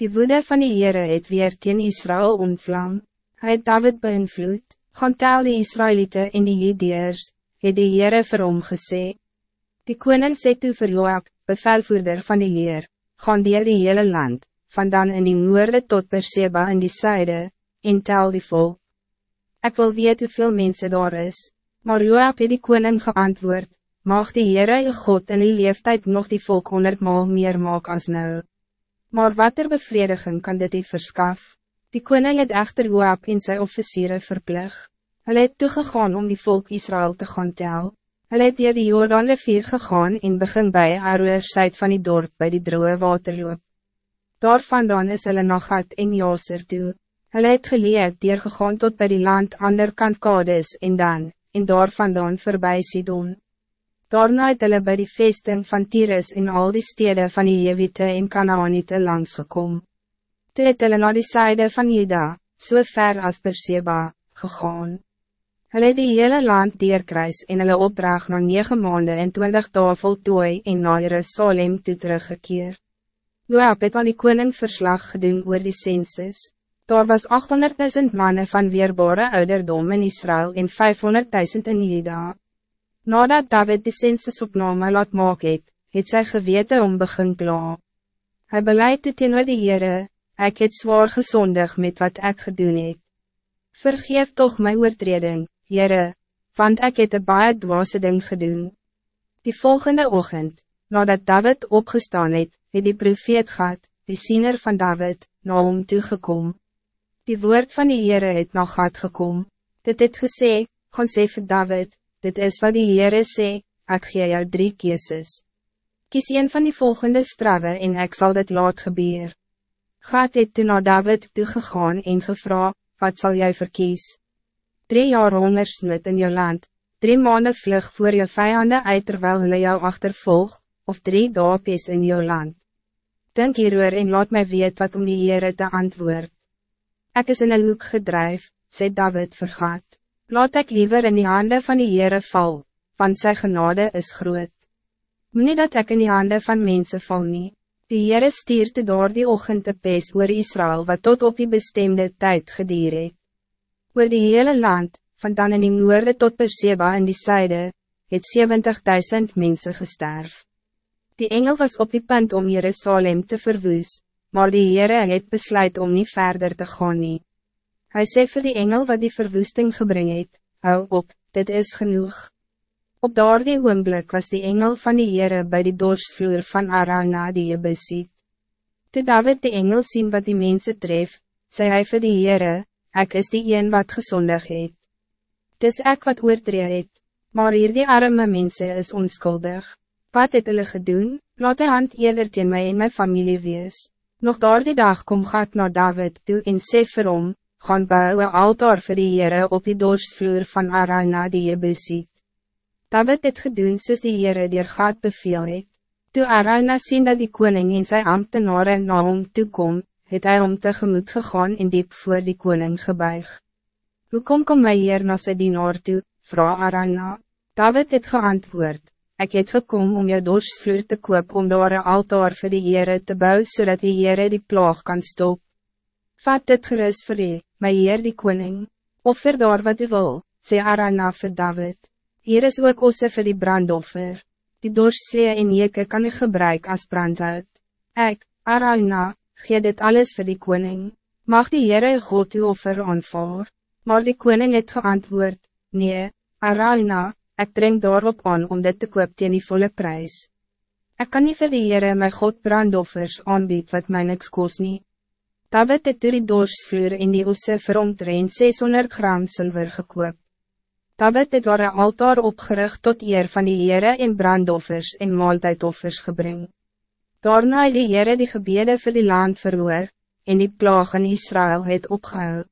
Die woede van die Heere het weer teen Israël ontvlam. Hij het David beïnvloed, gaan tel die Israëlieten en die Judeërs, het die Heere vir hom gesê. Die koning sê toe vir Joab, bevelvoerder van die Heer, gaan dier die hele land, vandaan in die noorde tot Perseba in die zuide, en tel die volk. Ik wil weet hoeveel mensen daar is, maar Joab het die koning geantwoord, mag die Heere je God in die leeftijd nog die volk honderdmaal meer maak als nou. Maar wat er bevrediging kan dit die verskaf? Die koning het echter Joab en sy officieren verplig. Hulle het toegegaan om die volk Israël te gaan tel. Hulle het dier die Jordaan rivier gegaan en begin by Aroersheid van die dorp by die droge waterloop. Daar vandaan is hulle na Gat en Jaser toe. Hulle het geleerd dier gegaan tot bij die land ander kant Kades en dan, en daar vandaan voorbij Sidon. Daarna het hulle by die vesting van Tyrus en al die steden van die Jewite en Kanaanite langsgekom. Toe het hulle na die syde van Juda, so ver as Perseba, gegaan. Hulle het die hele land deerkruis en hulle opdrag na 9 maanden en 20 dae voltooi en na Jerusalem toe teruggekeer. Joab het aan die koning verslag gedoen oor die census. Daar was 800.000 mannen van weerbare ouderdom in Israël en 500.000 in Juda. Nadat David die censusopname laat maak het, het sy gewete om begin kla. Hy beleid toe teenoor die Heere, ek het zwaar gezondig met wat ik gedoen het. Vergeef toch my oortreding, Heere, want ik het een baie dwaase ding gedoen. Die volgende ochtend, nadat David opgestaan het, het die profeet gehad, die siener van David, na hom toegekom. Die woord van die Heere het na gat gekom, dit het gesê, gaan sê vir David, dit is wat die Heere sê, ek gee jou drie keeses. Kies een van die volgende strawe en ik zal dit laat gebeur. Gaat het toe na David toegegaan en gevra, wat zal jij verkies? Drie jaar hongersnood in jou land, drie maanden vlug voor je vijanden uit terwijl hulle jou achtervolg, of drie daapies in jou land. Denk hieroor en laat mij weet wat om die Heere te antwoord. Ik is in een hoek gedrijf, sê David vergaat. Laat ik liever in die handen van die Heere val, want sy genade is groot. Moet dat ik in die handen van mensen val nie. Die Heere stierte door die ochtend te pes oor Israël wat tot op die bestemde tijd gedier het. Oor die hele land, van dan in die noorde tot Perseba in die syde, het 70.000 mensen gesterf. Die engel was op die punt om Jerusalem te verwoes, maar die Heere het besluit om niet verder te gaan nie. Hij sê vir die engel wat die verwoesting gebring het, hou op, dit is genoeg. Op daardie oomblik was die engel van die Heere bij die dorsvloer van Arana die je besiet. Toe David die engel zien wat die mensen tref, sê hy vir die Heere, ek is die een wat gezondig het. Dis ek wat oortree het, maar hier die arme mensen is onskuldig. Wat het hulle gedoen, laat die hand eerder teen my en my familie wees. Nog daar die dag kom gaat naar David toe en sê vir hom, gaan bou een altaar vir die Heere op die dorsvloer van Arana die Jebusiet. David het gedoen soos die Heere dier gaat beveel het. Toe Arana sien dat die koning en sy ambtenaren na hom toekom, het hy om tegemoet gegaan en diep voor die koning gebuig. Hoe kom kom my hier na sy dienaar toe, vraag Arana? David het geantwoord, ik het gekom om jou dorsvloer te koop om daar een altaar vir die Heere te bouwen, zodat die Heere die plaag kan stoppen. Vat dit gerust vir u, my heer die koning, offer daar wat u wil, sê Arana vir David. Hier is ook osse vir die brandoffer. Die dorslee en jeke kan u gebruik as brandhout. Ek, Arana, gee dit alles vir die koning. Mag die Heere God uw offer aanvaar. Maar die koning het geantwoord, nee, Arana, ik drink daarop aan om dit te koop teen die volle prijs. Ik kan niet vir die Heere my God brandoffers aanbied wat my niks kost nie. David het door die doorsvloer in die osse vir omtrent 600 gram zilver gekoop. David het daar een altaar opgericht tot eer van die Heere en brandoffers en maaltijdoffers gebring. Daarna het die Heere die gebede vir die land verhoor, en die plaag in Israël het opgehou.